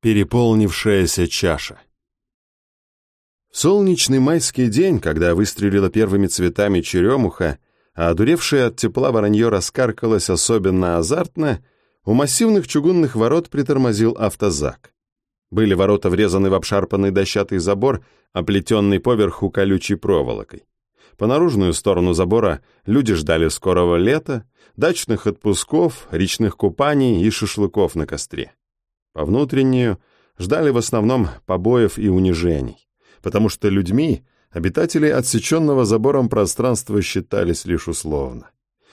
Переполнившаяся чаша. Солнечный майский день, когда выстрелила первыми цветами черемуха, а одуревшее от тепла воронье раскаркалось особенно азартно, у массивных чугунных ворот притормозил автозак. Были ворота врезаны в обшарпанный дощатый забор, оплетенный поверху колючей проволокой. По наружную сторону забора люди ждали скорого лета, дачных отпусков, речных купаний и шашлыков на костре. По внутреннюю ждали в основном побоев и унижений, потому что людьми обитатели отсеченного забором пространства считались лишь условно.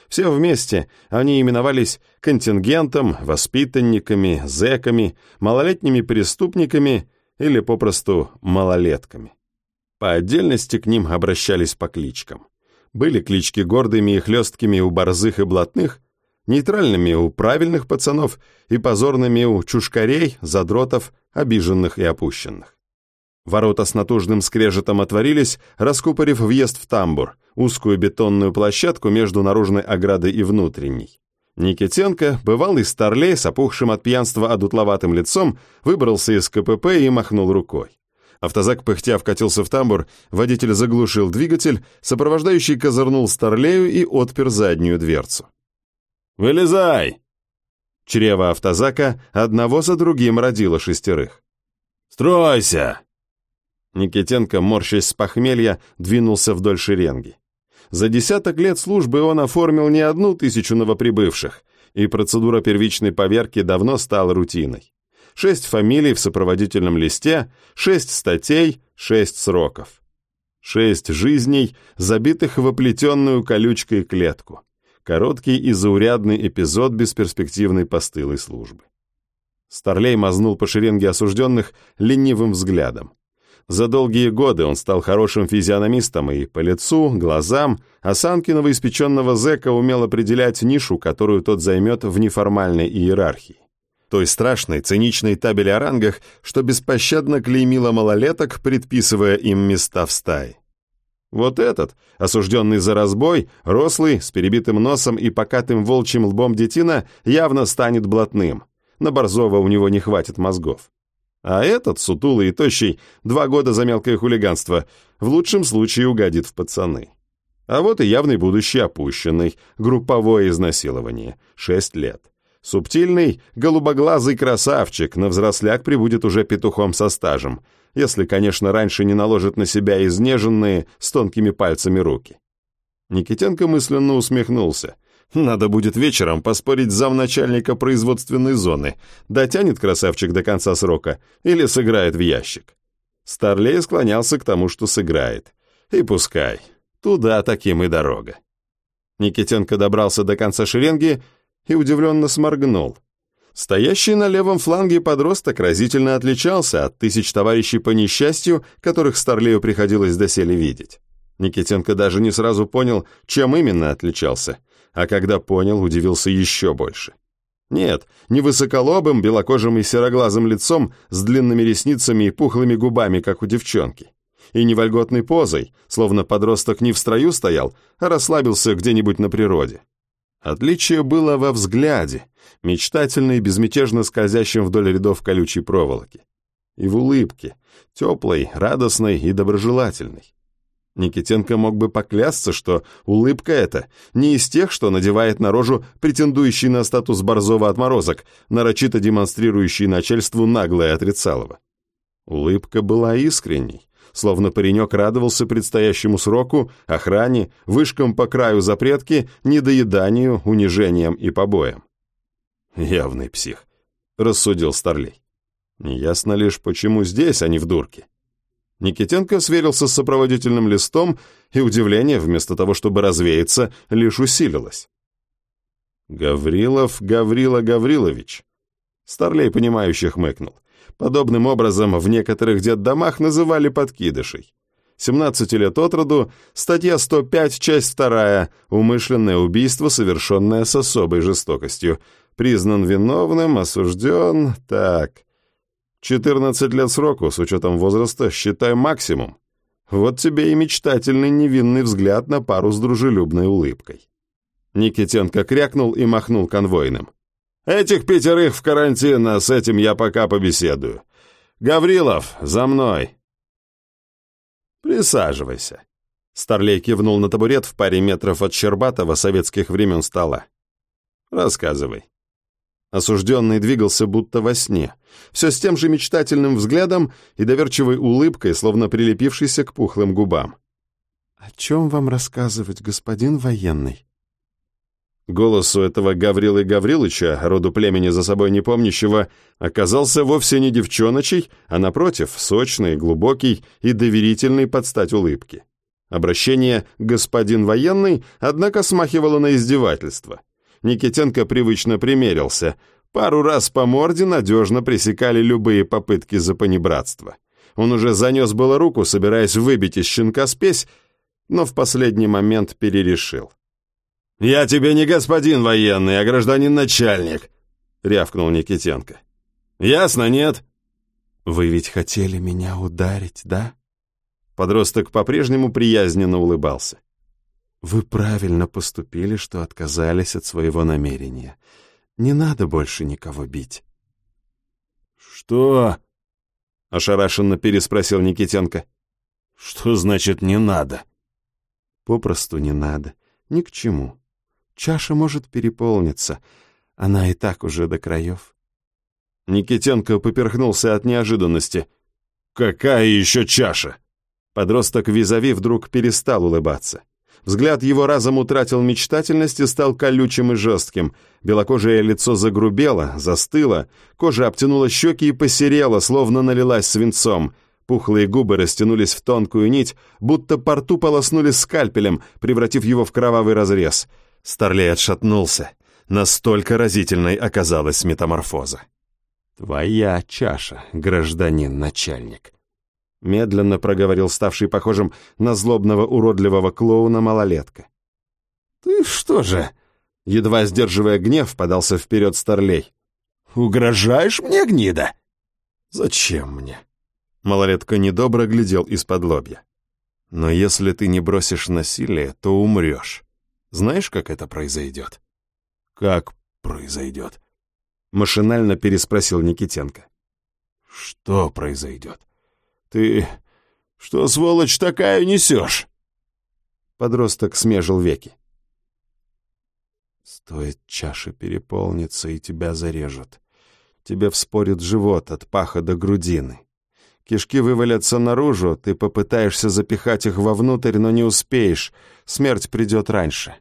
Все вместе они именовались контингентом, воспитанниками, зэками, малолетними преступниками или попросту малолетками. По отдельности к ним обращались по кличкам. Были клички гордыми и хлесткими у борзых и блатных, нейтральными у правильных пацанов и позорными у чушкарей, задротов, обиженных и опущенных. Ворота с натужным скрежетом отворились, раскупорив въезд в тамбур, узкую бетонную площадку между наружной оградой и внутренней. Никитенко, бывалый старлей с опухшим от пьянства одутловатым лицом, выбрался из КПП и махнул рукой. Автозак пыхтя вкатился в тамбур, водитель заглушил двигатель, сопровождающий козырнул старлею и отпер заднюю дверцу. «Вылезай!» Чрево автозака одного за другим родило шестерых. «Стройся!» Никитенко, морщась с похмелья, двинулся вдоль шеренги. За десяток лет службы он оформил не одну тысячу новоприбывших, и процедура первичной поверки давно стала рутиной. Шесть фамилий в сопроводительном листе, шесть статей, шесть сроков. Шесть жизней, забитых в оплетенную колючкой клетку короткий и заурядный эпизод бесперспективной постылой службы. Старлей мазнул по шеренге осужденных ленивым взглядом. За долгие годы он стал хорошим физиономистом и по лицу, глазам, осанке новоиспеченного зэка умел определять нишу, которую тот займет в неформальной иерархии. Той страшной, циничной табели о рангах, что беспощадно клеймила малолеток, предписывая им места в стае. Вот этот, осужденный за разбой, рослый, с перебитым носом и покатым волчьим лбом детина, явно станет блатным. На Борзова у него не хватит мозгов. А этот, сутулый и тощий, два года за мелкое хулиганство, в лучшем случае угодит в пацаны. А вот и явный будущий опущенный, групповое изнасилование, шесть лет. Субтильный, голубоглазый красавчик, на взросляк прибудет уже петухом со стажем – если, конечно, раньше не наложит на себя изнеженные с тонкими пальцами руки. Никитенко мысленно усмехнулся. Надо будет вечером поспорить с замначальника производственной зоны, дотянет красавчик до конца срока или сыграет в ящик. Старлей склонялся к тому, что сыграет. И пускай. Туда таким и дорога. Никитенко добрался до конца шеренги и удивленно сморгнул. Стоящий на левом фланге подросток разительно отличался от тысяч товарищей по несчастью, которых Старлею приходилось доселе видеть. Никитенко даже не сразу понял, чем именно отличался, а когда понял, удивился еще больше. Нет, не высоколобым, белокожим и сероглазым лицом с длинными ресницами и пухлыми губами, как у девчонки. И не вольготной позой, словно подросток не в строю стоял, а расслабился где-нибудь на природе. Отличие было во взгляде, мечтательно и безмятежно скользящем вдоль рядов колючей проволоки. И в улыбке, теплой, радостной и доброжелательной. Никитенко мог бы поклясться, что улыбка эта не из тех, что надевает на рожу претендующий на статус борзого отморозок, нарочито демонстрирующий начальству наглое отрицалово. Улыбка была искренней, словно паренек радовался предстоящему сроку, охране, вышкам по краю запретки, недоеданию, унижениям и побоям. «Явный псих», — рассудил Старлей. «Неясно лишь, почему здесь, а не в дурке». Никитенко сверился с сопроводительным листом, и удивление, вместо того, чтобы развеяться, лишь усилилось. «Гаврилов Гаврила Гаврилович», — Старлей, понимающе хмыкнул. Подобным образом в некоторых детдомах называли подкидышей. 17 лет от роду, статья 105, часть 2, умышленное убийство, совершенное с особой жестокостью. Признан виновным, осужден, так. 14 лет сроку, с учетом возраста, считай максимум. Вот тебе и мечтательный невинный взгляд на пару с дружелюбной улыбкой. Никитенко крякнул и махнул конвойным. Этих пятерых в карантин, а с этим я пока побеседую. Гаврилов, за мной!» «Присаживайся», — Старлей кивнул на табурет в паре метров от Щербатова советских времен стола. «Рассказывай». Осужденный двигался будто во сне, все с тем же мечтательным взглядом и доверчивой улыбкой, словно прилепившейся к пухлым губам. «О чем вам рассказывать, господин военный?» Голос у этого Гаврилы Гаврилыча, роду племени за собой не помнящего, оказался вовсе не девчоночий, а, напротив, сочный, глубокий и доверительный под стать улыбки. Обращение «господин военный», однако, смахивало на издевательство. Никитенко привычно примерился. Пару раз по морде надежно пресекали любые попытки за понебратство. Он уже занес было руку, собираясь выбить из щенка спесь, но в последний момент перерешил. «Я тебе не господин военный, а гражданин-начальник», — рявкнул Никитенко. «Ясно, нет?» «Вы ведь хотели меня ударить, да?» Подросток по-прежнему приязненно улыбался. «Вы правильно поступили, что отказались от своего намерения. Не надо больше никого бить». «Что?» — ошарашенно переспросил Никитенко. «Что значит «не надо»?» «Попросту не надо. Ни к чему. Чаша может переполниться. Она и так уже до краев. Никитенко поперхнулся от неожиданности. «Какая еще чаша?» Подросток визави вдруг перестал улыбаться. Взгляд его разом утратил мечтательность и стал колючим и жестким. Белокожее лицо загрубело, застыло, кожа обтянула щеки и посерела, словно налилась свинцом. Пухлые губы растянулись в тонкую нить, будто порту полоснули скальпелем, превратив его в кровавый разрез — Старлей отшатнулся. Настолько разительной оказалась метаморфоза. «Твоя чаша, гражданин-начальник», — медленно проговорил ставший похожим на злобного уродливого клоуна малолетка. «Ты что же?» — едва сдерживая гнев, подался вперед Старлей. «Угрожаешь мне, гнида?» «Зачем мне?» Малолетка недобро глядел из-под лобья. «Но если ты не бросишь насилие, то умрешь. Знаешь, как это произойдет?» «Как произойдет?» Машинально переспросил Никитенко. «Что произойдет? Ты что, сволочь, такая несешь?» Подросток смежил веки. «Стоит чаша переполниться, и тебя зарежут. Тебе вспорит живот от паха до грудины. Кишки вывалятся наружу, ты попытаешься запихать их вовнутрь, но не успеешь. Смерть придет раньше.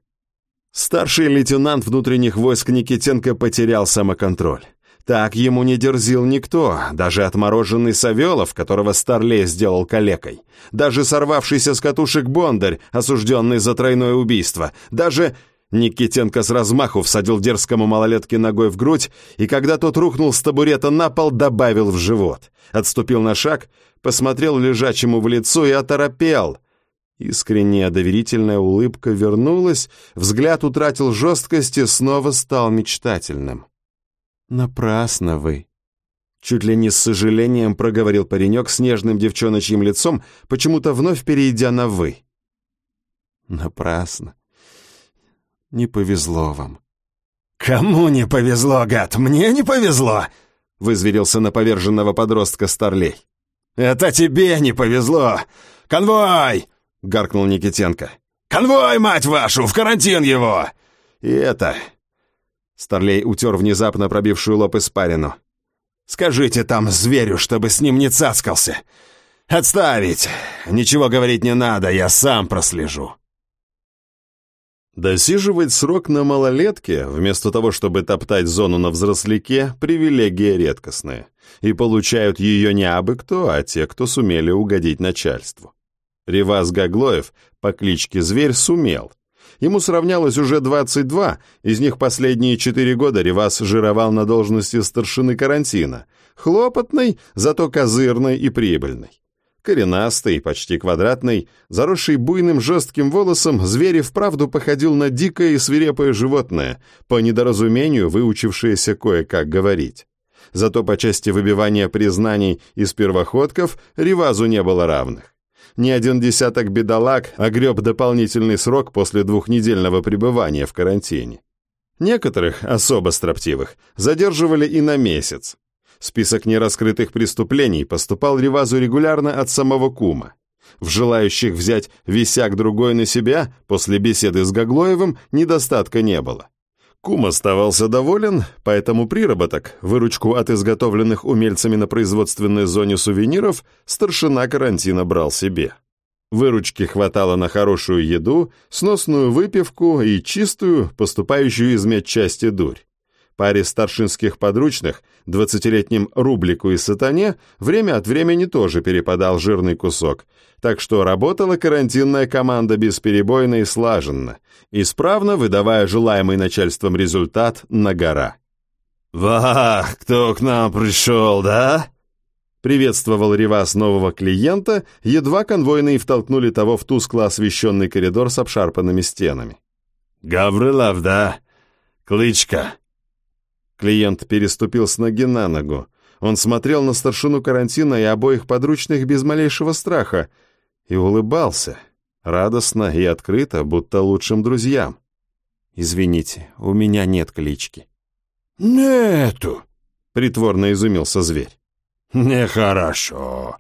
Старший лейтенант внутренних войск Никитенко потерял самоконтроль. Так ему не дерзил никто, даже отмороженный Савелов, которого Старлей сделал калекой, даже сорвавшийся с катушек Бондарь, осужденный за тройное убийство, даже... Никитенко с размаху всадил дерзкому малолетке ногой в грудь, и когда тот рухнул с табурета на пол, добавил в живот. Отступил на шаг, посмотрел лежачему в лицо и оторопел. Искренняя доверительная улыбка вернулась, взгляд утратил жесткость и снова стал мечтательным. «Напрасно вы!» Чуть ли не с сожалением проговорил паренек с нежным девчоночьим лицом, почему-то вновь перейдя на «вы». «Напрасно. Не повезло вам». «Кому не повезло, гад? Мне не повезло!» вызверился на поверженного подростка Старлей. «Это тебе не повезло! Конвой! — гаркнул Никитенко. «Конвой, мать вашу! В карантин его!» «И это...» Старлей утер внезапно пробившую лоб испарину. «Скажите там зверю, чтобы с ним не цацкался. Отставить! Ничего говорить не надо, я сам прослежу». Досиживать срок на малолетке, вместо того, чтобы топтать зону на взросляке, привилегия редкостная. И получают ее не абы кто, а те, кто сумели угодить начальству. Реваз Гаглоев по кличке Зверь сумел. Ему сравнялось уже 22, из них последние 4 года Реваз жировал на должности старшины карантина. Хлопотный, зато козырный и прибыльный. Коренастый, почти квадратный, заросший буйным жестким волосом, зверь и вправду походил на дикое и свирепое животное, по недоразумению выучившееся кое-как говорить. Зато по части выбивания признаний из первоходков Ревазу не было равных ни один десяток бедолаг огреб дополнительный срок после двухнедельного пребывания в карантине. Некоторых, особо строптивых, задерживали и на месяц. Список нераскрытых преступлений поступал Ревазу регулярно от самого кума. В желающих взять висяк другой на себя после беседы с Гаглоевым недостатка не было. Кум оставался доволен, поэтому приработок, выручку от изготовленных умельцами на производственной зоне сувениров, старшина карантина брал себе. Выручки хватало на хорошую еду, сносную выпивку и чистую, поступающую из медчасти дурь. Паре старшинских подручных, двадцатилетним Рублику и Сатане, время от времени тоже перепадал жирный кусок, так что работала карантинная команда бесперебойно и слаженно, исправно выдавая желаемый начальством результат на гора. «Вах, кто к нам пришел, да?» Приветствовал Ривас нового клиента, едва конвойные втолкнули того в тускло освещенный коридор с обшарпанными стенами. «Гаврилов, да? Кличка?» Клиент переступил с ноги на ногу. Он смотрел на старшину карантина и обоих подручных без малейшего страха и улыбался, радостно и открыто, будто лучшим друзьям. «Извините, у меня нет клички». «Нету», — притворно изумился зверь. «Нехорошо.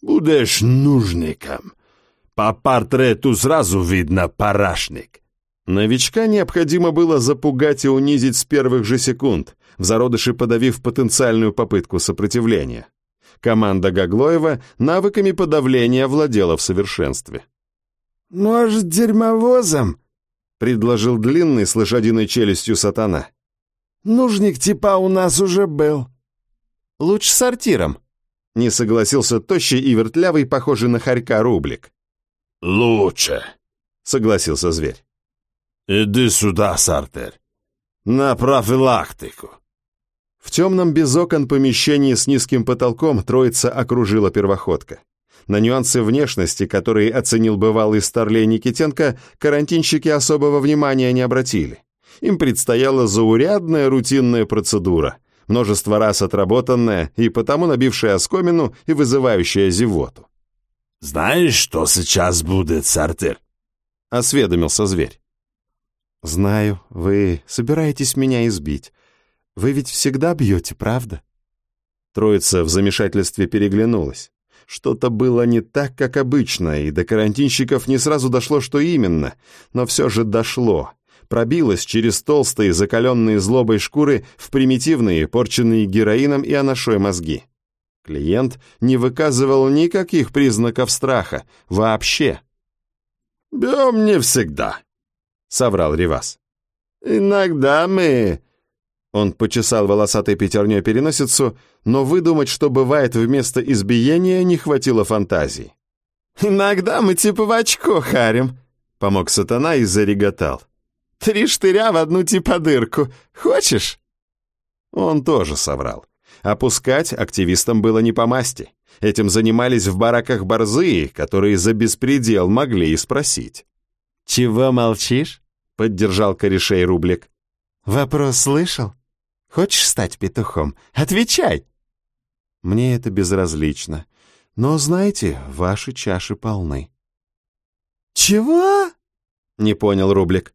Будешь нужником. По портрету сразу видно парашник. Новичка необходимо было запугать и унизить с первых же секунд, в зародыше подавив потенциальную попытку сопротивления. Команда Гаглоева навыками подавления владела в совершенстве. «Может, дерьмовозом?» — предложил длинный с лошадиной челюстью сатана. «Нужник типа у нас уже был». «Лучше сортиром», — не согласился тощий и вертлявый, похожий на хорька рублик. «Лучше», — согласился зверь. «Иди сюда, Сартер. На профилактику». В темном без окон помещении с низким потолком троица окружила первоходка. На нюансы внешности, которые оценил бывалый старлей Никитенко, карантинщики особого внимания не обратили. Им предстояла заурядная рутинная процедура, множество раз отработанная и потому набившая оскомину и вызывающая зевоту. «Знаешь, что сейчас будет, Сартер?» — осведомился зверь. «Знаю, вы собираетесь меня избить. Вы ведь всегда бьете, правда?» Троица в замешательстве переглянулась. Что-то было не так, как обычно, и до карантинщиков не сразу дошло, что именно, но все же дошло. Пробилось через толстые, закаленные злобой шкуры в примитивные, порченные героином и анашой мозги. Клиент не выказывал никаких признаков страха, вообще. «Бьем не всегда», — соврал Ривас. «Иногда мы...» Он почесал волосатой пятерней переносицу, но выдумать, что бывает вместо избиения, не хватило фантазии. «Иногда мы типа в очко харим», — помог сатана и зареготал. «Три штыря в одну типа дырку. Хочешь?» Он тоже соврал. Опускать активистам было не по масти. Этим занимались в бараках борзые, которые за беспредел могли и спросить. «Чего молчишь?» — поддержал корешей Рублик. «Вопрос слышал? Хочешь стать петухом? Отвечай!» «Мне это безразлично. Но, знаете, ваши чаши полны». «Чего?» — не понял Рублик.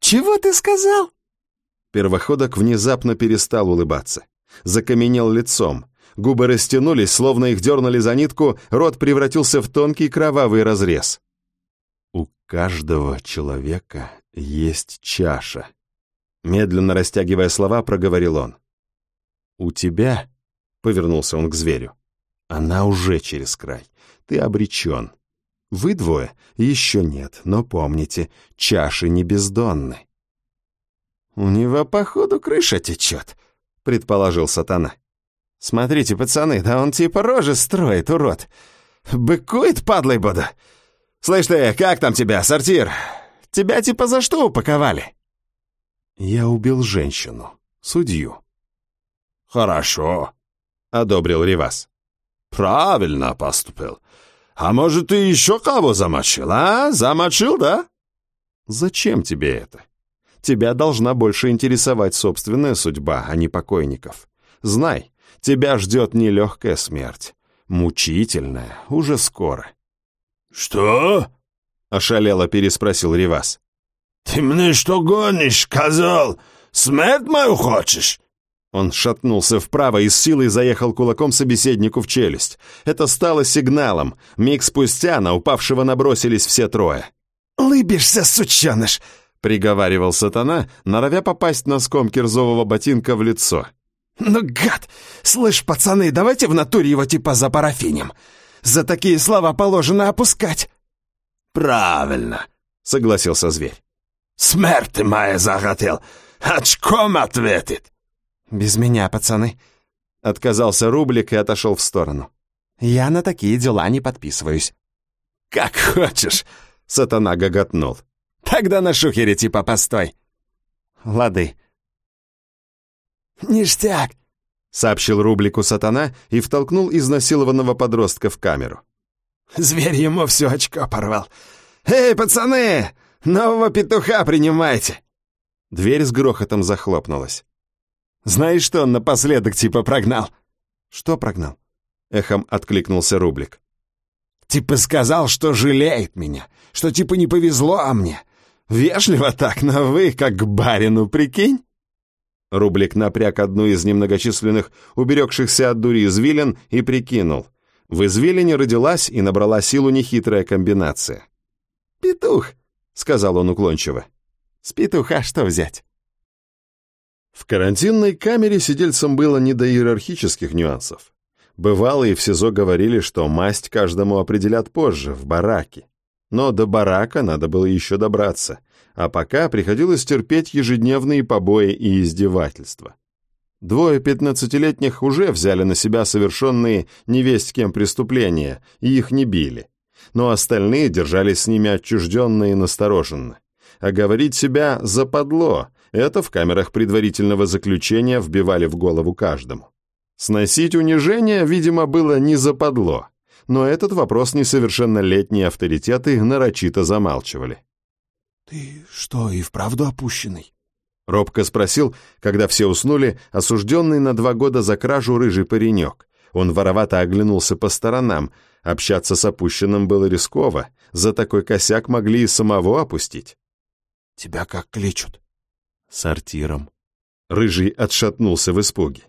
«Чего ты сказал?» Первоходок внезапно перестал улыбаться. Закаменел лицом. Губы растянулись, словно их дернули за нитку, рот превратился в тонкий кровавый разрез. У каждого человека есть чаша. Медленно растягивая слова, проговорил он. У тебя, повернулся он к зверю, она уже через край. Ты обречен. Вы двое еще нет, но помните, чаши не бездонны. У него, походу, крыша течет, предположил сатана. Смотрите, пацаны, да он типа рожи строит, урод. Быкует, падлой буду. «Слышь ты, как там тебя, сортир? Тебя типа за что упаковали?» «Я убил женщину, судью». «Хорошо», — одобрил Ривас. «Правильно поступил. А может, ты еще кого замочил, а? Замочил, да?» «Зачем тебе это? Тебя должна больше интересовать собственная судьба, а не покойников. Знай, тебя ждет нелегкая смерть. Мучительная, уже скоро. «Что?» — ошалело переспросил Ривас. «Ты мне что гонишь, козел? Смерть мою хочешь?» Он шатнулся вправо и с силой заехал кулаком собеседнику в челюсть. Это стало сигналом. Миг спустя на упавшего набросились все трое. «Лыбишься, сученыш!» — приговаривал сатана, норовя попасть носком кирзового ботинка в лицо. «Ну, гад! Слышь, пацаны, давайте в натуре его типа за парафинем. За такие слова положено опускать!» «Правильно!» — согласился зверь. «Смерть моя захотел! Очком ответит!» «Без меня, пацаны!» — отказался Рублик и отошел в сторону. «Я на такие дела не подписываюсь». «Как хочешь!» — сатана гоготнул. «Тогда на шухере типа постой». «Лады». «Ништяк!» — сообщил Рублику сатана и втолкнул изнасилованного подростка в камеру. «Зверь ему все очко порвал. Эй, пацаны, нового петуха принимайте!» Дверь с грохотом захлопнулась. «Знаешь, что он напоследок типа прогнал?» «Что прогнал?» — эхом откликнулся Рублик. «Типа сказал, что жалеет меня, что типа не повезло а мне. Вежливо так, но вы как к барину, прикинь?» Рублик напряг одну из немногочисленных уберегшихся от дури извилин и прикинул. В извилине родилась и набрала силу нехитрая комбинация. «Петух», — сказал он уклончиво. «С петуха что взять?» В карантинной камере сидельцам было не до иерархических нюансов. Бывалые в СИЗО говорили, что масть каждому определят позже, в бараке. Но до барака надо было еще добраться, а пока приходилось терпеть ежедневные побои и издевательства. Двое пятнадцатилетних уже взяли на себя совершенные невесть кем преступления, и их не били. Но остальные держались с ними отчужденно и настороженно. А говорить себя западло, это в камерах предварительного заключения вбивали в голову каждому. Сносить унижение, видимо, было не западло, но этот вопрос несовершеннолетние авторитеты нарочито замалчивали. «Ты что, и вправду опущенный?» Робко спросил, когда все уснули, осужденный на два года за кражу рыжий паренек. Он воровато оглянулся по сторонам. Общаться с опущенным было рисково. За такой косяк могли и самого опустить. «Тебя как кличут?» сортиром. Рыжий отшатнулся в испуге.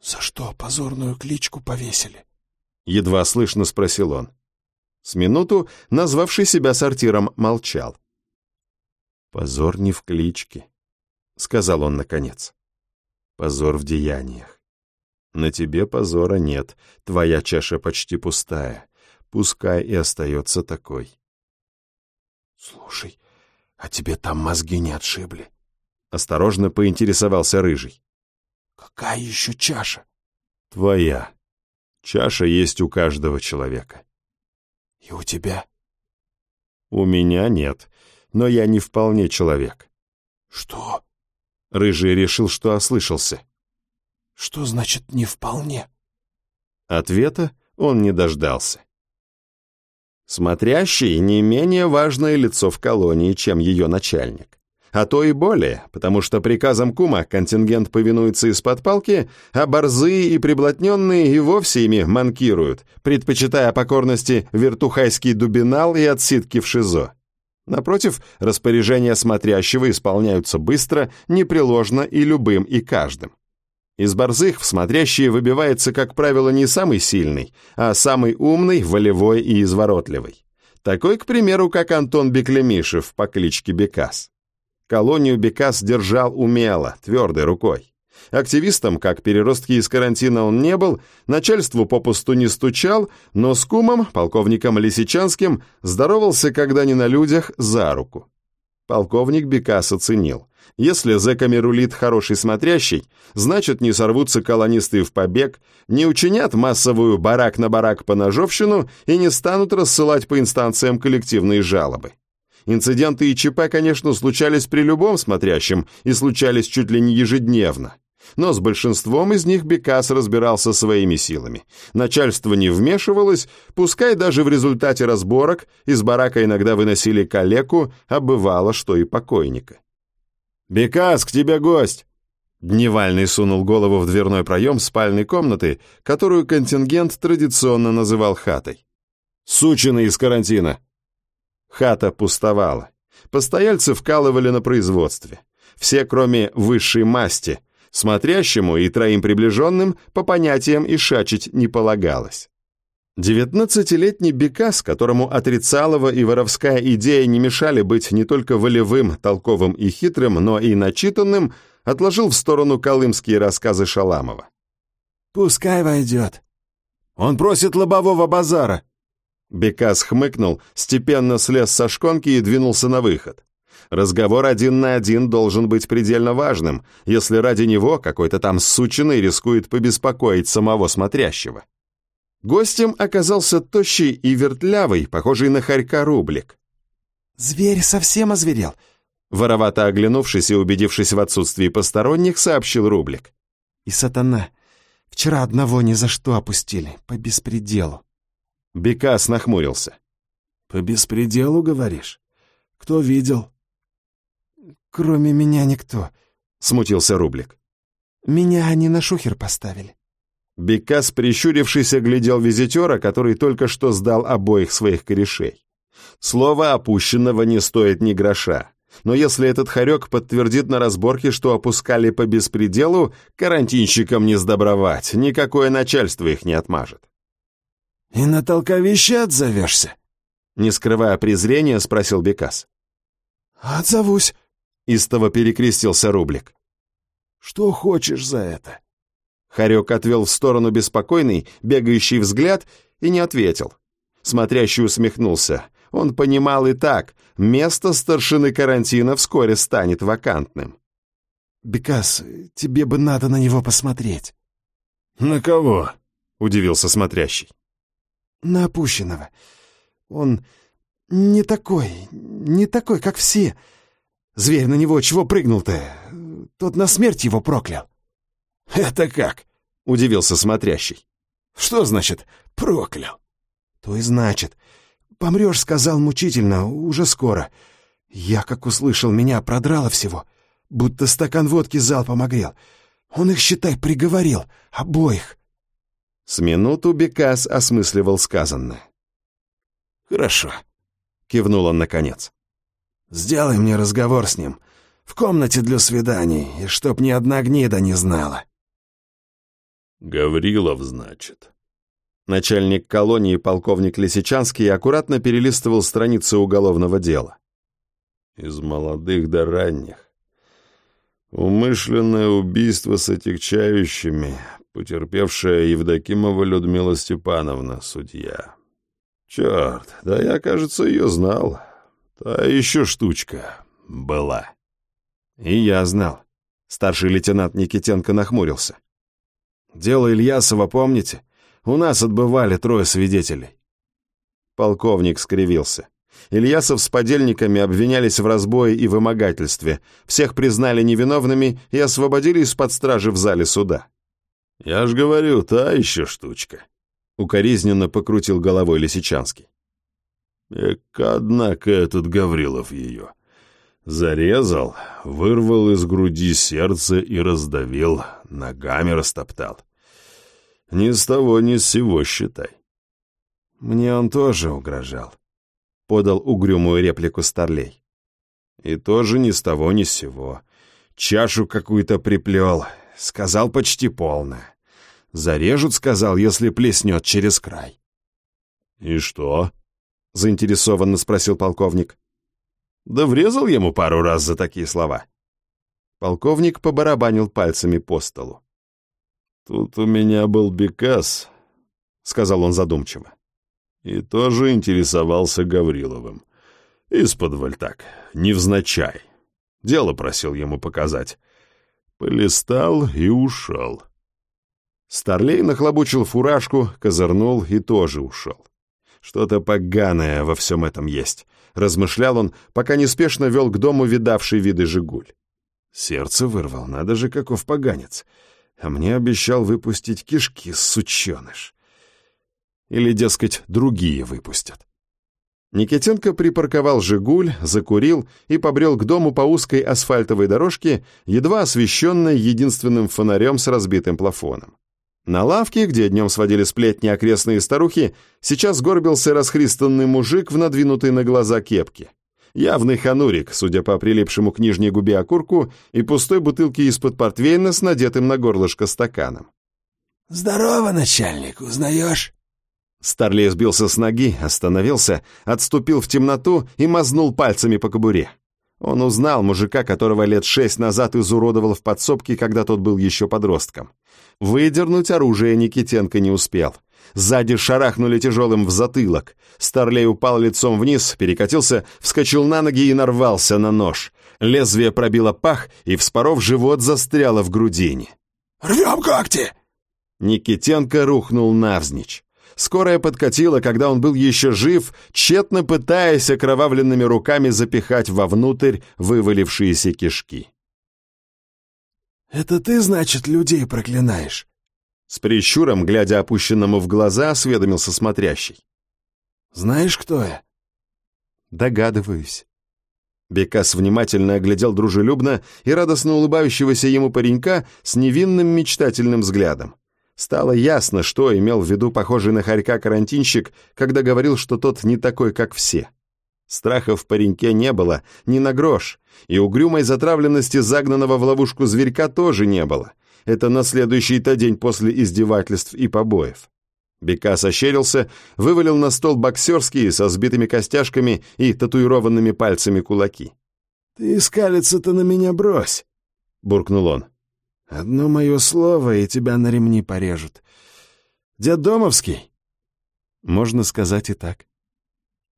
«За что позорную кличку повесили?» Едва слышно спросил он. С минуту, назвавший себя сортиром, молчал. «Позор не в кличке», — сказал он наконец. «Позор в деяниях. На тебе позора нет, твоя чаша почти пустая, пускай и остается такой». «Слушай, а тебе там мозги не отшибли?» Осторожно поинтересовался Рыжий. «Какая еще чаша?» «Твоя. Чаша есть у каждого человека». «И у тебя?» «У меня нет, но я не вполне человек». «Что?» Рыжий решил, что ослышался. «Что значит «не вполне»?» Ответа он не дождался. Смотрящий не менее важное лицо в колонии, чем ее начальник а то и более, потому что приказом кума контингент повинуется из-под палки, а борзые и приблотненные и вовсе ими манкируют, предпочитая покорности вертухайский дубинал и отсидки в ШИЗО. Напротив, распоряжения смотрящего исполняются быстро, непреложно и любым и каждым. Из борзых в смотрящие выбивается, как правило, не самый сильный, а самый умный, волевой и изворотливый. Такой, к примеру, как Антон Беклемишев по кличке Бекас. Колонию Бекас держал умело, твердой рукой. Активистом, как переростки из карантина он не был, начальству попусту не стучал, но с кумом, полковником Лисичанским, здоровался, когда не на людях, за руку. Полковник Бекас оценил. Если зэками рулит хороший смотрящий, значит не сорвутся колонисты в побег, не учинят массовую барак на барак по ножовщину и не станут рассылать по инстанциям коллективные жалобы. Инциденты и ЧП, конечно, случались при любом смотрящем и случались чуть ли не ежедневно. Но с большинством из них Бекас разбирался своими силами. Начальство не вмешивалось, пускай даже в результате разборок из барака иногда выносили калеку, а бывало, что и покойника. «Бекас, к тебе гость!» Дневальный сунул голову в дверной проем спальной комнаты, которую контингент традиционно называл хатой. «Сучины из карантина!» Хата пустовала. Постояльцы вкалывали на производстве. Все, кроме высшей масти. Смотрящему и троим приближенным по понятиям и шачить не полагалось. Девятнадцатилетний Бекас, которому отрицалова и воровская идея не мешали быть не только волевым, толковым и хитрым, но и начитанным, отложил в сторону колымские рассказы Шаламова. «Пускай войдет». «Он просит лобового базара». Бекас хмыкнул, степенно слез со шконки и двинулся на выход. Разговор один на один должен быть предельно важным, если ради него какой-то там сучиной рискует побеспокоить самого смотрящего. Гостем оказался тощий и вертлявый, похожий на хорька рублик. «Зверь совсем озверел», — воровато оглянувшись и убедившись в отсутствии посторонних, сообщил рублик. «И сатана. Вчера одного ни за что опустили, по беспределу». Бекас нахмурился. «По беспределу, говоришь? Кто видел?» «Кроме меня никто», — смутился Рублик. «Меня они на шухер поставили». Бекас, прищурившись, глядел визитера, который только что сдал обоих своих корешей. Слово опущенного не стоит ни гроша. Но если этот хорек подтвердит на разборке, что опускали по беспределу, карантинщикам не сдобровать, никакое начальство их не отмажет. «И на толковище отзовешься?» Не скрывая презрения, спросил Бекас. «Отзовусь», — истово перекрестился Рублик. «Что хочешь за это?» Харек отвел в сторону беспокойный, бегающий взгляд и не ответил. Смотрящий усмехнулся. Он понимал и так, место старшины карантина вскоре станет вакантным. «Бекас, тебе бы надо на него посмотреть». «На кого?» — удивился смотрящий. «На опущенного. Он не такой, не такой, как все. Зверь на него чего прыгнул-то? Тот на смерть его проклял». «Это как?» — удивился смотрящий. «Что значит «проклял»?» «То и значит. Помрешь, сказал мучительно, уже скоро. Я, как услышал, меня продрало всего, будто стакан водки залпом огрел. Он их, считай, приговорил, обоих». С минуту Бекас осмысливал сказанное. «Хорошо», — кивнул он наконец. «Сделай мне разговор с ним, в комнате для свиданий, и чтоб ни одна гнида не знала». «Гаврилов, значит». Начальник колонии полковник Лисичанский аккуратно перелистывал страницы уголовного дела. «Из молодых до ранних. Умышленное убийство с отягчающими, потерпевшая Евдокимова Людмила Степановна, судья. Черт, да я, кажется, ее знал. Та еще штучка была». «И я знал». Старший лейтенант Никитенко нахмурился. Дело Ильясова помните? У нас отбывали трое свидетелей». Полковник скривился. Ильясов с подельниками обвинялись в разбое и вымогательстве, всех признали невиновными и освободили из-под стражи в зале суда. «Я ж говорю, та еще штучка», — укоризненно покрутил головой Лисичанский. «Эк, однако этот Гаврилов ее. Зарезал, вырвал из груди сердце и раздавил, ногами растоптал. Ни с того, ни с сего, считай. Мне он тоже угрожал. Подал угрюмую реплику Старлей. И тоже ни с того, ни с сего. Чашу какую-то приплел, сказал почти полно. Зарежут, сказал, если плеснет через край. «И что?» — заинтересованно спросил полковник. Да врезал ему пару раз за такие слова. Полковник побарабанил пальцами по столу. «Тут у меня был Бекас», — сказал он задумчиво. «И тоже интересовался Гавриловым. Из-под так, невзначай. Дело просил ему показать. Полистал и ушел». Старлей нахлобучил фуражку, козырнул и тоже ушел. Что-то поганое во всем этом есть размышлял он, пока неспешно вел к дому видавший виды «Жигуль». Сердце вырвал, надо же, каков поганец. А мне обещал выпустить кишки, сученыш. Или, дескать, другие выпустят. Никитенко припарковал «Жигуль», закурил и побрел к дому по узкой асфальтовой дорожке, едва освещенной единственным фонарем с разбитым плафоном. На лавке, где днем сводили сплетни окрестные старухи, сейчас горбился расхристанный мужик в надвинутой на глаза кепке. Явный ханурик, судя по прилипшему к нижней губе окурку и пустой бутылке из-под портвейна с надетым на горлышко стаканом. «Здорово, начальник, узнаешь?» Старлей сбился с ноги, остановился, отступил в темноту и мазнул пальцами по кобуре. Он узнал мужика, которого лет шесть назад изуродовал в подсобке, когда тот был еще подростком. Выдернуть оружие Никитенко не успел. Сзади шарахнули тяжелым в затылок. Старлей упал лицом вниз, перекатился, вскочил на ноги и нарвался на нож. Лезвие пробило пах и, вспоров живот, застряло в грудине. «Рвем когти!» Никитенко рухнул навзничь. Скорая подкатила, когда он был еще жив, тщетно пытаясь окровавленными руками запихать вовнутрь вывалившиеся кишки. «Это ты, значит, людей проклинаешь?» С прищуром, глядя опущенному в глаза, осведомился смотрящий. «Знаешь, кто я?» «Догадываюсь». Бекас внимательно оглядел дружелюбно и радостно улыбающегося ему паренька с невинным мечтательным взглядом. Стало ясно, что имел в виду похожий на хорька карантинщик, когда говорил, что тот не такой, как все. Страха в пареньке не было, ни на грош, и угрюмой затравленности загнанного в ловушку зверька тоже не было. Это на следующий-то день после издевательств и побоев. Бекас ощерился, вывалил на стол боксерские со сбитыми костяшками и татуированными пальцами кулаки. «Ты скалиться-то на меня брось!» — буркнул он. Одно мое слово, и тебя на ремни порежут. Дед Домовский? Можно сказать и так.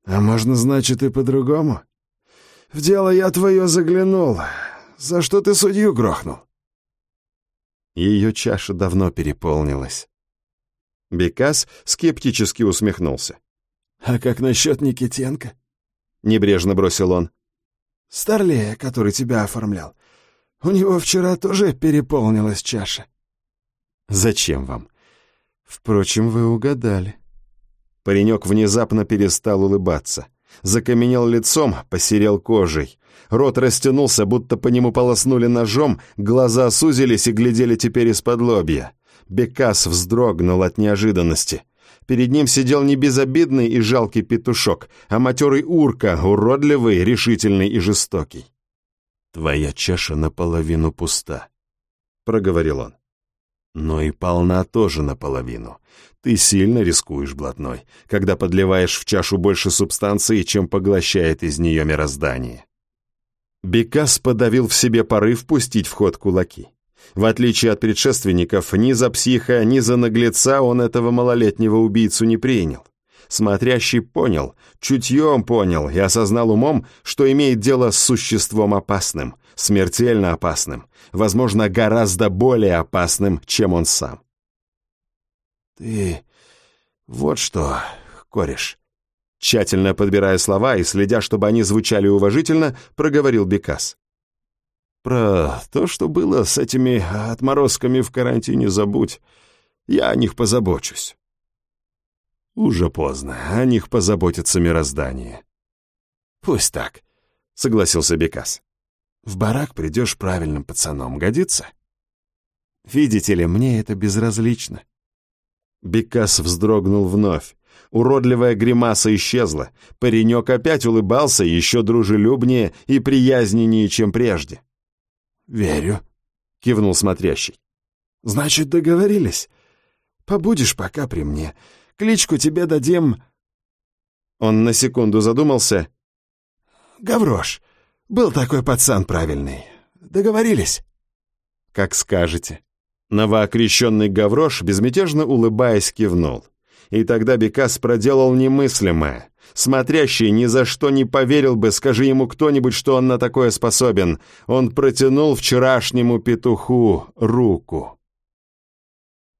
А можно, значит, и по-другому? В дело я твое заглянул. За что ты судью грохнул? Ее чаша давно переполнилась. Бекас скептически усмехнулся. «А как насчет Никитенко?» Небрежно бросил он. «Старлея, который тебя оформлял. У него вчера тоже переполнилась чаша. Зачем вам? Впрочем, вы угадали. Паренек внезапно перестал улыбаться. Закаменел лицом, посерел кожей. Рот растянулся, будто по нему полоснули ножом, глаза сузились и глядели теперь из-под лобья. Бекас вздрогнул от неожиданности. Перед ним сидел не безобидный и жалкий петушок, а матерый урка, уродливый, решительный и жестокий. «Твоя чаша наполовину пуста», — проговорил он. «Но и полна тоже наполовину. Ты сильно рискуешь, блатной, когда подливаешь в чашу больше субстанции, чем поглощает из нее мироздание». Бекас подавил в себе порыв пустить в ход кулаки. В отличие от предшественников, ни за психа, ни за наглеца он этого малолетнего убийцу не принял. Смотрящий понял, чутьем понял и осознал умом, что имеет дело с существом опасным, смертельно опасным, возможно, гораздо более опасным, чем он сам. «Ты вот что, кореш», тщательно подбирая слова и следя, чтобы они звучали уважительно, проговорил Бекас. «Про то, что было с этими отморозками в карантине, забудь. Я о них позабочусь». Уже поздно, о них позаботится мироздание. Пусть так, согласился Бекас. В барак придешь правильным пацаном, годится? Видите ли, мне это безразлично. Бекас вздрогнул вновь. Уродливая гримаса исчезла. Паренек опять улыбался еще дружелюбнее и приязненнее, чем прежде. «Верю», — кивнул смотрящий. «Значит, договорились. Побудешь пока при мне. Кличку тебе дадим...» Он на секунду задумался. «Гаврош. Был такой пацан правильный. Договорились?» «Как скажете». Новоокрещенный Гаврош, безмятежно улыбаясь, кивнул. И тогда Бекас проделал немыслимое. Смотрящий ни за что не поверил бы, скажи ему кто-нибудь, что он на такое способен. Он протянул вчерашнему петуху руку.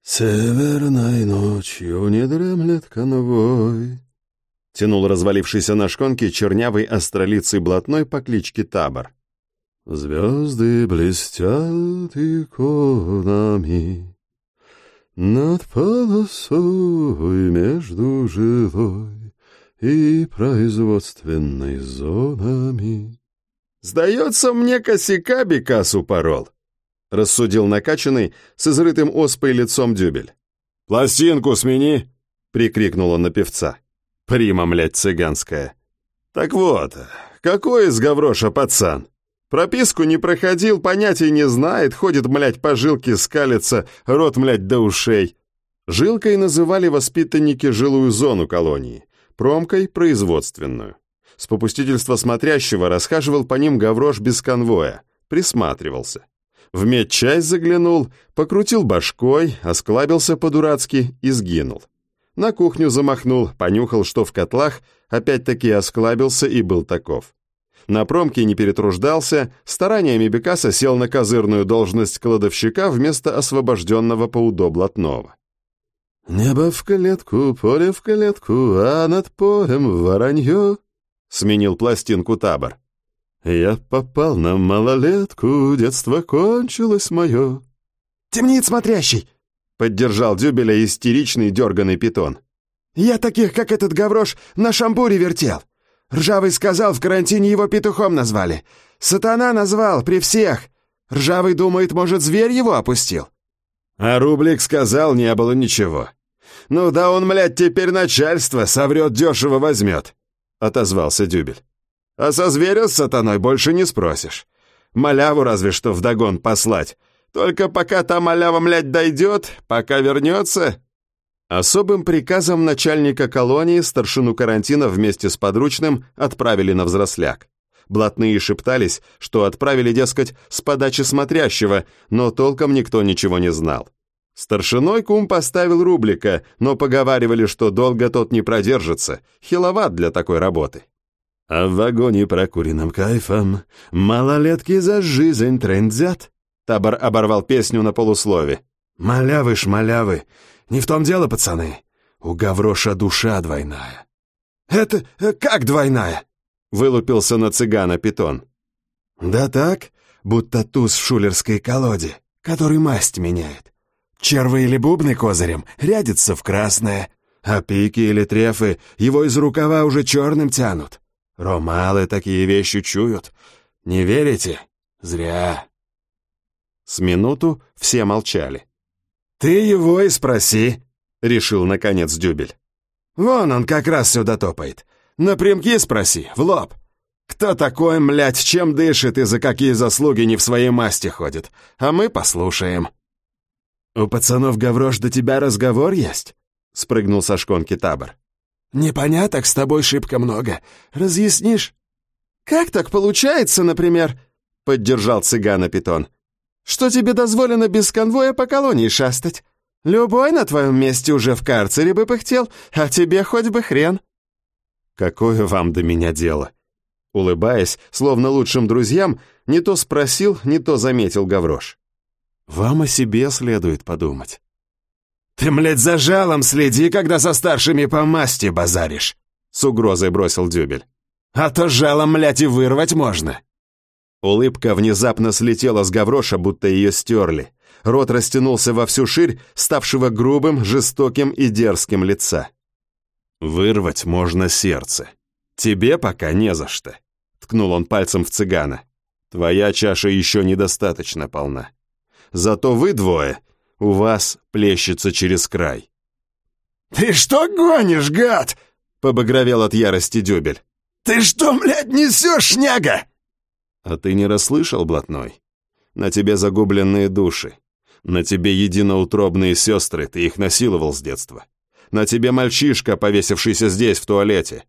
«Северной ночью не дремлет конвой», — тянул развалившийся на шконке чернявый астролицый блатной по кличке Табор. «Звезды блестят иконами над полосой между жилой и производственной зонами». «Сдается мне, косяка Бекас упорол», — рассудил накачанный с изрытым оспой лицом дюбель. «Пластинку смени!» — прикрикнул он на певца. «Прима, млядь, цыганская!» «Так вот, какой из Гавроша пацан? Прописку не проходил, понятий не знает, ходит, млять, по жилке скалится, рот, млять, до ушей. Жилкой называли воспитанники жилую зону колонии, промкой – производственную. С попустительства смотрящего расхаживал по ним Гаврош без конвоя, присматривался. В медчасть заглянул, покрутил башкой, осклабился по-дурацки и сгинул. На кухню замахнул, понюхал, что в котлах, опять-таки осклабился и был таков. На промке не перетруждался, стараниями Бекаса сел на козырную должность кладовщика вместо освобожденного поудо блатного. «Небо в клетку, поле в клетку, а над полем воронье», — сменил пластинку табор. «Я попал на малолетку, детство кончилось мое». «Темнит смотрящий!» — поддержал Дюбеля истеричный дерганый питон. «Я таких, как этот гаврош, на шампуре вертел. Ржавый сказал, в карантине его петухом назвали. Сатана назвал, при всех. Ржавый думает, может, зверь его опустил». А Рублик сказал, не было ничего. «Ну да он, млядь, теперь начальство, соврет, дешево возьмет», — отозвался Дюбель. «А со зверя с сатаной больше не спросишь. Маляву разве что вдогон послать. Только пока та малява, млядь, дойдет, пока вернется...» Особым приказом начальника колонии старшину карантина вместе с подручным отправили на взросляк. Блатные шептались, что отправили, дескать, с подачи смотрящего, но толком никто ничего не знал. Старшиной кум поставил рублика, но поговаривали, что долго тот не продержится, хиловат для такой работы. А в вагоне прокуренным кайфом малолетки за жизнь трендзят. Табор оборвал песню на полуслове. «Малявы шмалявы, не в том дело, пацаны. У Гавроша душа двойная». «Это э, как двойная?» — вылупился на цыгана питон. «Да так, будто туз в шулерской колоде, который масть меняет. Червы или бубны козырем рядятся в красное, а пики или трефы его из рукава уже черным тянут. Ромалы такие вещи чуют. Не верите? Зря». С минуту все молчали. «Ты его и спроси», — решил, наконец, Дюбель. «Вон он как раз сюда топает. Напрямки спроси, в лоб. Кто такой, млять, чем дышит и за какие заслуги не в своей масти ходит? А мы послушаем». «У пацанов Гаврош до тебя разговор есть?» — спрыгнул со шконки табор. «Непоняток с тобой шибко много. Разъяснишь?» «Как так получается, например?» — поддержал цыгана Питон что тебе дозволено без конвоя по колонии шастать. Любой на твоем месте уже в карцере бы пыхтел, а тебе хоть бы хрен». «Какое вам до меня дело?» Улыбаясь, словно лучшим друзьям, не то спросил, не то заметил Гаврош. «Вам о себе следует подумать». «Ты, млядь, за жалом следи, когда со старшими по масти базаришь!» С угрозой бросил Дюбель. «А то жалом, млядь, и вырвать можно!» Улыбка внезапно слетела с Гавроша, будто ее стерли. Рот растянулся во всю ширь, ставшего грубым, жестоким и дерзким лица. «Вырвать можно сердце. Тебе пока не за что», — ткнул он пальцем в цыгана. «Твоя чаша еще недостаточно полна. Зато вы двое, у вас плещется через край». «Ты что гонишь, гад?» — побагровел от ярости Дюбель. «Ты что, блядь, несешь, шняга?» А ты не расслышал, блатной? На тебе загубленные души. На тебе единоутробные сестры, ты их насиловал с детства. На тебе мальчишка, повесившийся здесь, в туалете.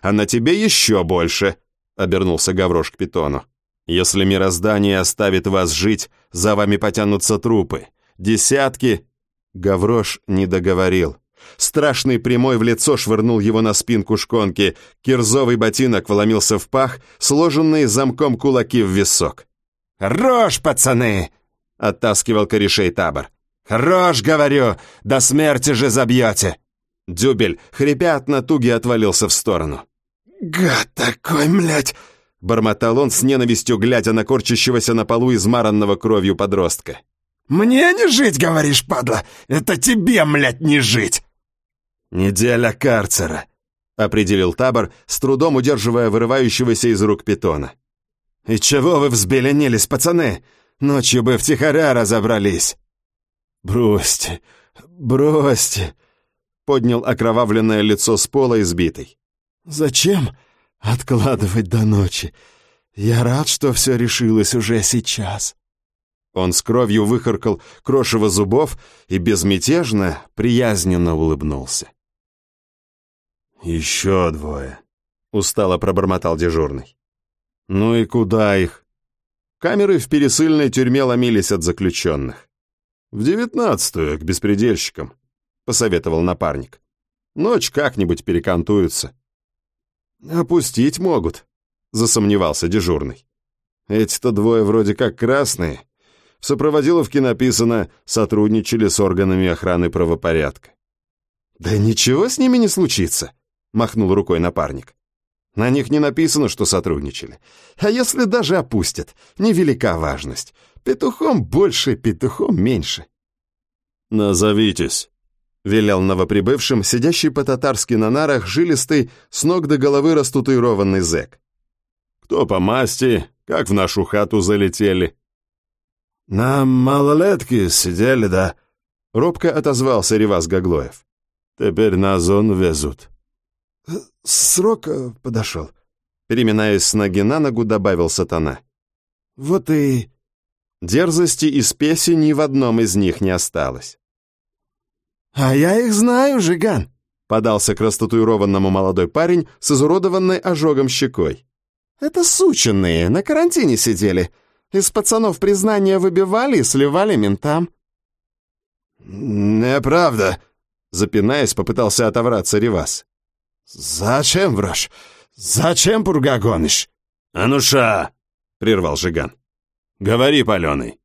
А на тебе еще больше, — обернулся Гаврош к питону. Если мироздание оставит вас жить, за вами потянутся трупы. Десятки... Гаврош не договорил. Страшный прямой в лицо швырнул его на спинку шконки. Кирзовый ботинок вломился в пах, сложенные замком кулаки в висок. «Рожь, пацаны!» — оттаскивал корешей табор. «Рожь, говорю! До смерти же забьете!» Дюбель, хрипя от натуги, отвалился в сторону. «Гад такой, млядь!» — бормотал он с ненавистью, глядя на корчащегося на полу измаранного кровью подростка. «Мне не жить, говоришь, падла? Это тебе, млядь, не жить!» «Неделя карцера», — определил табор, с трудом удерживая вырывающегося из рук питона. «И чего вы взбеленились, пацаны? Ночью бы втихаря разобрались». «Бросьте, бросьте», — поднял окровавленное лицо с пола избитый. «Зачем? «Откладывать до ночи. Я рад, что все решилось уже сейчас». Он с кровью выхаркал крошево зубов и безмятежно, приязненно улыбнулся. «Еще двое», — устало пробормотал дежурный. «Ну и куда их?» Камеры в пересыльной тюрьме ломились от заключенных. «В девятнадцатую, к беспредельщикам», — посоветовал напарник. «Ночь как-нибудь перекантуются». «Опустить могут», — засомневался дежурный. «Эти-то двое вроде как красные, в сопроводиловке написано «сотрудничали с органами охраны правопорядка». «Да ничего с ними не случится», — махнул рукой напарник. «На них не написано, что сотрудничали. А если даже опустят, невелика важность. Петухом больше, петухом меньше». «Назовитесь», — велел новоприбывшим, сидящий по-татарски на нарах, жилистый, с ног до головы растатуированный зэк. «Кто по масти, как в нашу хату залетели?» «На малолетки сидели, да?» — робко отозвался Ревас Гаглоев. «Теперь на зону везут». «Срок э, подошел», — переминаясь с ноги на ногу, добавил сатана. «Вот и...» Дерзости и спеси ни в одном из них не осталось. «А я их знаю, Жиган», — подался к растатуированному молодой парень с изуродованной ожогом щекой. «Это сученные, на карантине сидели. Из пацанов признания выбивали и сливали ментам». «Неправда», — запинаясь, попытался отовраться Ревас. «Зачем врешь? Зачем пурга гонишь?» «Ануша!» — прервал Жиган. «Говори, паленый».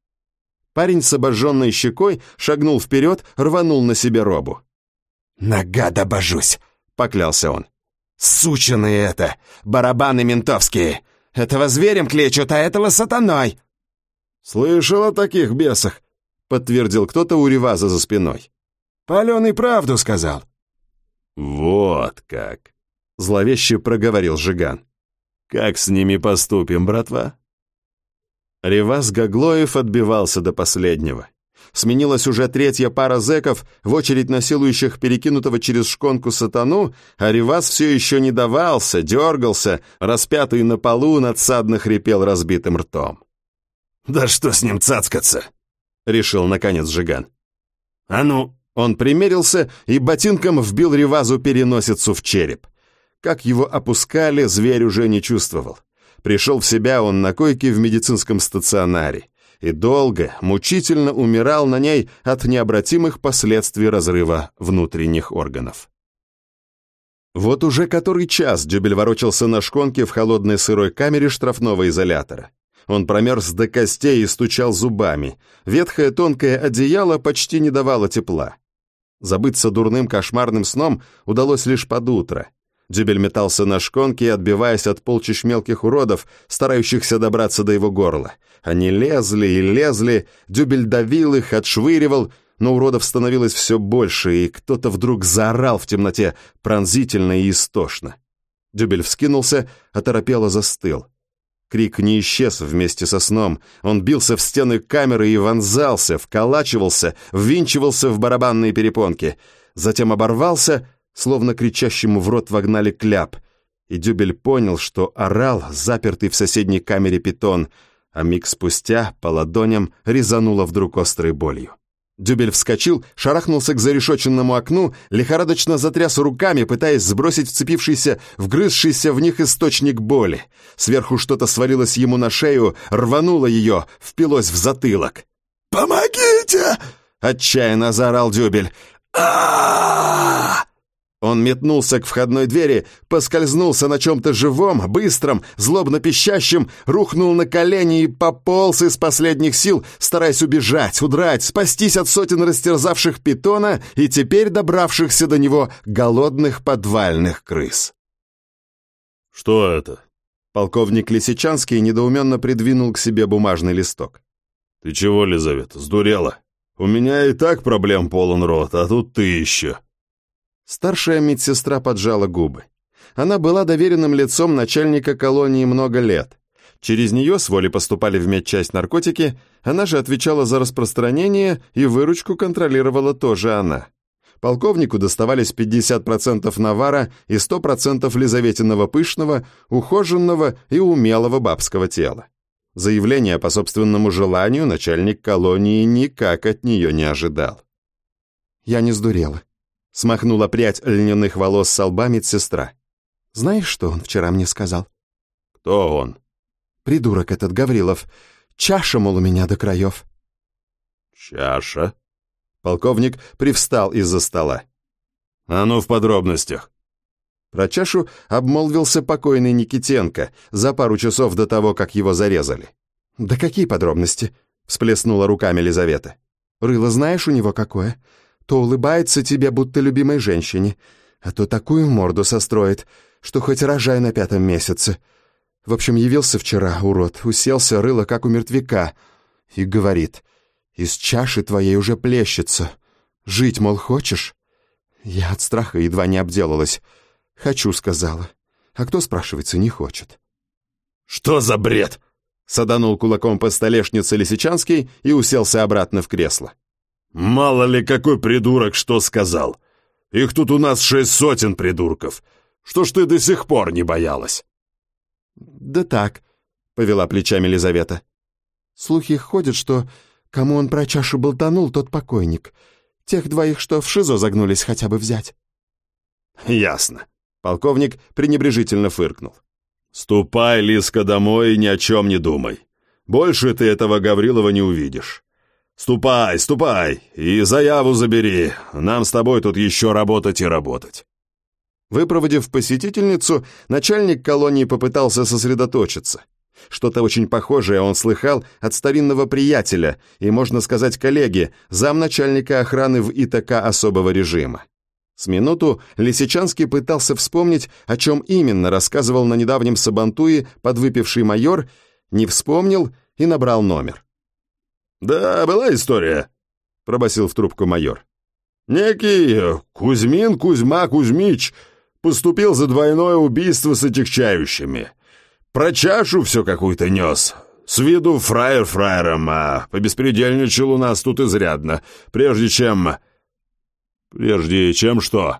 Парень с обожженной щекой шагнул вперед, рванул на себе робу. «Нога добожусь», — поклялся он. «Сученые это! Барабаны ментовские! Этого зверем клечут, а этого сатаной!» «Слышал о таких бесах», — подтвердил кто-то у Реваза за спиной. «Паленый правду сказал». «Вот как!» — зловеще проговорил Жиган. «Как с ними поступим, братва?» Реваз Гаглоев отбивался до последнего. Сменилась уже третья пара зэков, в очередь насилующих перекинутого через шконку сатану, а Ревас все еще не давался, дергался, распятый на полу надсадно хрипел разбитым ртом. «Да что с ним цацкаться?» — решил, наконец, Жиган. «А ну!» Он примерился и ботинком вбил Ревазу переносицу в череп. Как его опускали, зверь уже не чувствовал. Пришел в себя он на койке в медицинском стационаре и долго, мучительно умирал на ней от необратимых последствий разрыва внутренних органов. Вот уже который час Дюбель ворочался на шконке в холодной сырой камере штрафного изолятора. Он промерз до костей и стучал зубами. Ветхое тонкое одеяло почти не давало тепла. Забыться дурным кошмарным сном удалось лишь под утро. Дюбель метался на шконке, отбиваясь от полчищ мелких уродов, старающихся добраться до его горла. Они лезли и лезли, Дюбель давил их, отшвыривал, но уродов становилось все больше, и кто-то вдруг заорал в темноте пронзительно и истошно. Дюбель вскинулся, оторопело застыл. Крик не исчез вместе со сном. Он бился в стены камеры и вонзался, вколачивался, ввинчивался в барабанные перепонки. Затем оборвался, словно кричащему в рот вогнали кляп. И Дюбель понял, что орал, запертый в соседней камере питон, а миг спустя по ладоням резануло вдруг острой болью. Дюбель вскочил, шарахнулся к зарешоченному окну, лихорадочно затряс руками, пытаясь сбросить вцепившийся, вгрызшийся в них источник боли. Сверху что-то свалилось ему на шею, рвануло ее, впилось в затылок. «Помогите!» — отчаянно заорал Дюбель. а он метнулся к входной двери, поскользнулся на чем-то живом, быстром, злобно пищащем, рухнул на колени и пополз из последних сил, стараясь убежать, удрать, спастись от сотен растерзавших питона и теперь добравшихся до него голодных подвальных крыс. «Что это?» Полковник Лисичанский недоуменно придвинул к себе бумажный листок. «Ты чего, Лизавета, сдурела? У меня и так проблем полон рот, а тут ты еще». Старшая медсестра поджала губы. Она была доверенным лицом начальника колонии много лет. Через нее с воли поступали в медчасть наркотики, она же отвечала за распространение и выручку контролировала тоже она. Полковнику доставались 50% навара и 100% лизаветиного пышного, ухоженного и умелого бабского тела. Заявление по собственному желанию начальник колонии никак от нее не ожидал. «Я не сдурела», — смахнула прядь льняных волос с лба медсестра. «Знаешь, что он вчера мне сказал?» «Кто он?» «Придурок этот Гаврилов. Чаша, мол, у меня до краев». «Чаша?» Полковник привстал из-за стола. «А ну в подробностях!» Про чашу обмолвился покойный Никитенко за пару часов до того, как его зарезали. «Да какие подробности?» — всплеснула руками Лизавета. «Рыло знаешь у него какое? То улыбается тебе, будто любимой женщине, а то такую морду состроит, что хоть рожай на пятом месяце. В общем, явился вчера, урод, уселся рыло, как у мертвяка, и говорит, из чаши твоей уже плещется. Жить, мол, хочешь? Я от страха едва не обделалась. Хочу, сказала. А кто, спрашивается, не хочет? Что за бред? Саданул кулаком по столешнице Лисичанский и уселся обратно в кресло. Мало ли какой придурок что сказал. Их тут у нас шесть сотен придурков. Что ж ты до сих пор не боялась? Да так, повела плечами Лизавета. Слухи ходят, что Кому он про чашу болтанул, тот покойник. Тех двоих, что в ШИЗО загнулись, хотя бы взять». «Ясно». Полковник пренебрежительно фыркнул. «Ступай, Лиска, домой и ни о чем не думай. Больше ты этого Гаврилова не увидишь. Ступай, ступай и заяву забери. Нам с тобой тут еще работать и работать». Выпроводив посетительницу, начальник колонии попытался сосредоточиться – что-то очень похожее он слыхал от старинного приятеля и, можно сказать, коллеги, замначальника охраны в ИТК особого режима. С минуту Лисичанский пытался вспомнить, о чем именно рассказывал на недавнем Сабантуе подвыпивший майор, не вспомнил и набрал номер. «Да, была история», — пробасил в трубку майор. «Некий Кузьмин Кузьма Кузьмич поступил за двойное убийство с отягчающими. Про чашу все какую-то нес. С виду фраер фраером, а побеспредельничал у нас тут изрядно, прежде чем... Прежде чем что?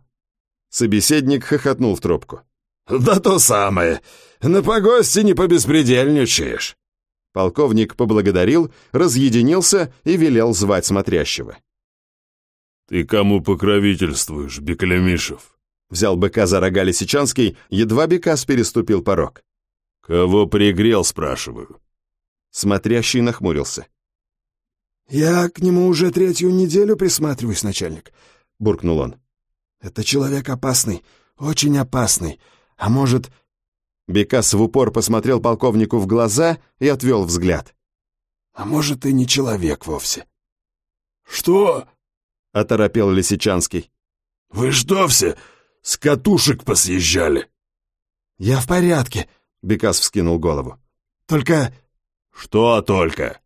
Собеседник хохотнул в трубку. «Да то самое. На погосте не побеспредельничаешь». Полковник поблагодарил, разъединился и велел звать смотрящего. «Ты кому покровительствуешь, Беклемишев?» Взял быка за рога Лисичанский, едва Бекас переступил порог. «Кого пригрел, спрашиваю?» Смотрящий нахмурился. «Я к нему уже третью неделю присматриваюсь, начальник», — буркнул он. «Это человек опасный, очень опасный. А может...» Бекас в упор посмотрел полковнику в глаза и отвел взгляд. «А может, и не человек вовсе». «Что?» — оторопел Лисичанский. «Вы что все с катушек посъезжали?» «Я в порядке», Бекас вскинул голову. «Только...» «Что только?»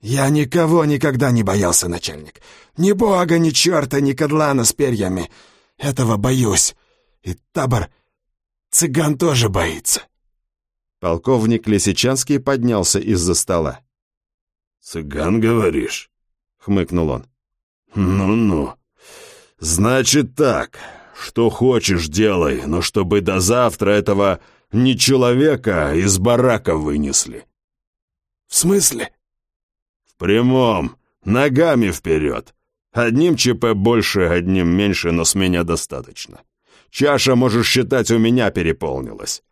«Я никого никогда не боялся, начальник. Ни бога, ни черта, ни кадлана с перьями. Этого боюсь. И табор... Цыган тоже боится». Полковник Лисичанский поднялся из-за стола. «Цыган, говоришь?» — хмыкнул он. «Ну-ну. Значит так. Что хочешь, делай, но чтобы до завтра этого не человека из барака вынесли. В смысле? В прямом. Ногами вперед. Одним ЧП больше, одним меньше, но с меня достаточно. Чаша, можешь считать, у меня переполнилась.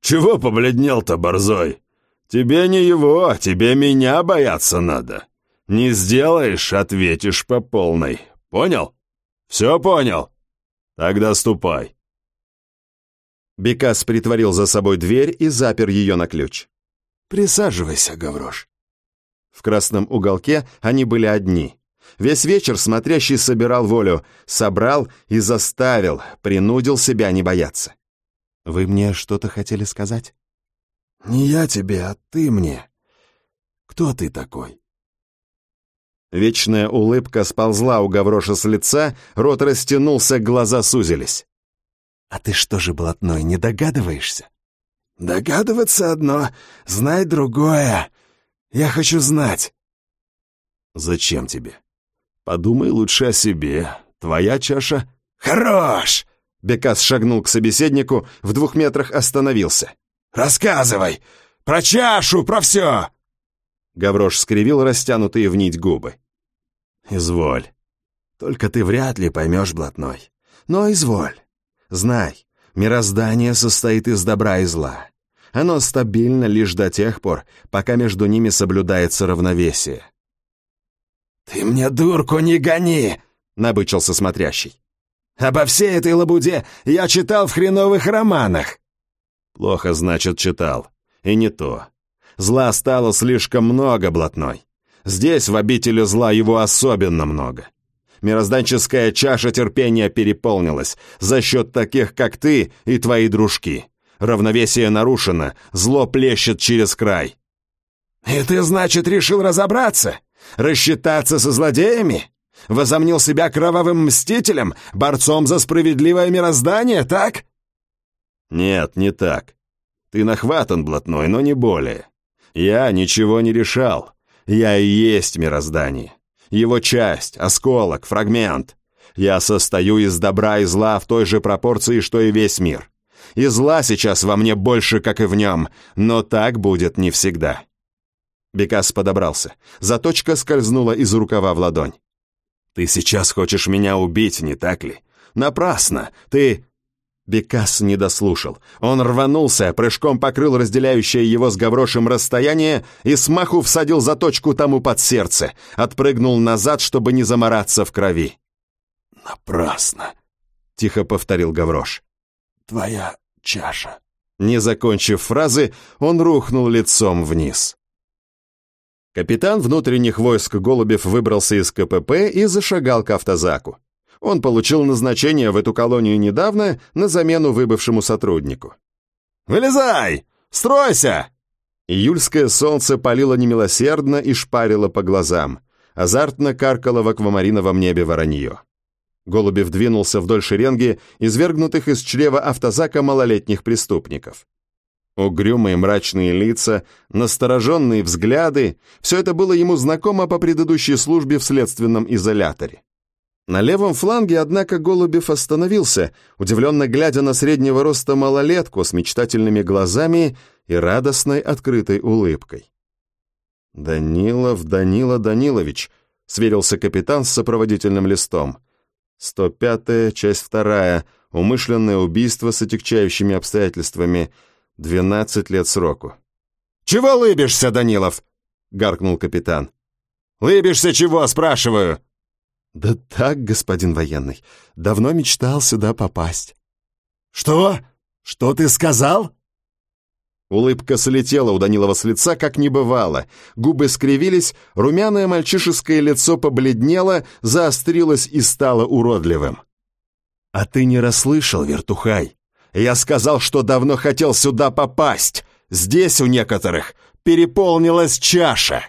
Чего побледнел-то, борзой? Тебе не его, тебе меня бояться надо. Не сделаешь, ответишь по полной. Понял? Все понял? Тогда ступай. Бекас притворил за собой дверь и запер ее на ключ. «Присаживайся, Гаврош». В красном уголке они были одни. Весь вечер смотрящий собирал волю, собрал и заставил, принудил себя не бояться. «Вы мне что-то хотели сказать?» «Не я тебе, а ты мне. Кто ты такой?» Вечная улыбка сползла у Гавроша с лица, рот растянулся, глаза сузились. «А ты что же, блатной, не догадываешься?» «Догадываться одно, знать другое. Я хочу знать». «Зачем тебе? Подумай лучше о себе. твоя чаша?» «Хорош!» Бекас шагнул к собеседнику, в двух метрах остановился. «Рассказывай! Про чашу, про все!» Гаврош скривил растянутые в нить губы. «Изволь. Только ты вряд ли поймешь, блатной. Но изволь. Знай, мироздание состоит из добра и зла. Оно стабильно лишь до тех пор, пока между ними соблюдается равновесие. «Ты мне дурку не гони!» — набычился смотрящий. «Обо всей этой лабуде я читал в хреновых романах!» «Плохо, значит, читал. И не то. Зла стало слишком много, блатной. Здесь, в обители зла, его особенно много. Мирозданческая чаша терпения переполнилась за счет таких, как ты и твои дружки. Равновесие нарушено, зло плещет через край. «И ты, значит, решил разобраться? Рассчитаться со злодеями? Возомнил себя кровавым мстителем, борцом за справедливое мироздание, так?» «Нет, не так. Ты нахватан, блатной, но не более. Я ничего не решал. Я и есть мироздание. Его часть, осколок, фрагмент. Я состою из добра и зла в той же пропорции, что и весь мир. И зла сейчас во мне больше, как и в нем, но так будет не всегда. Бекас подобрался. Заточка скользнула из рукава в ладонь. «Ты сейчас хочешь меня убить, не так ли? Напрасно! Ты...» Бекас не дослушал. Он рванулся, прыжком покрыл разделяющее его с Гаврошем расстояние и смаху всадил заточку тому под сердце, отпрыгнул назад, чтобы не замораться в крови. «Напрасно», — тихо повторил Гаврош твоя чаша». Не закончив фразы, он рухнул лицом вниз. Капитан внутренних войск Голубев выбрался из КПП и зашагал к автозаку. Он получил назначение в эту колонию недавно на замену выбывшему сотруднику. «Вылезай! Стройся!» Июльское солнце палило немилосердно и шпарило по глазам. Азартно каркало в аквамариновом небе воронье. Голубев двинулся вдоль шеренги, извергнутых из чрева автозака малолетних преступников. Угрюмые мрачные лица, настороженные взгляды — все это было ему знакомо по предыдущей службе в следственном изоляторе. На левом фланге, однако, Голубев остановился, удивленно глядя на среднего роста малолетку с мечтательными глазами и радостной открытой улыбкой. «Данилов Данила Данилович», — сверился капитан с сопроводительным листом — 105-я, часть вторая. Умышленное убийство с отягчающими обстоятельствами. 12 лет сроку. «Чего лыбишься, Данилов?» — гаркнул капитан. «Лыбишься чего, спрашиваю?» «Да так, господин военный, давно мечтал сюда попасть». «Что? Что ты сказал?» Улыбка слетела у Данилова с лица, как не бывало. Губы скривились, румяное мальчишеское лицо побледнело, заострилось и стало уродливым. «А ты не расслышал, вертухай? Я сказал, что давно хотел сюда попасть. Здесь у некоторых переполнилась чаша».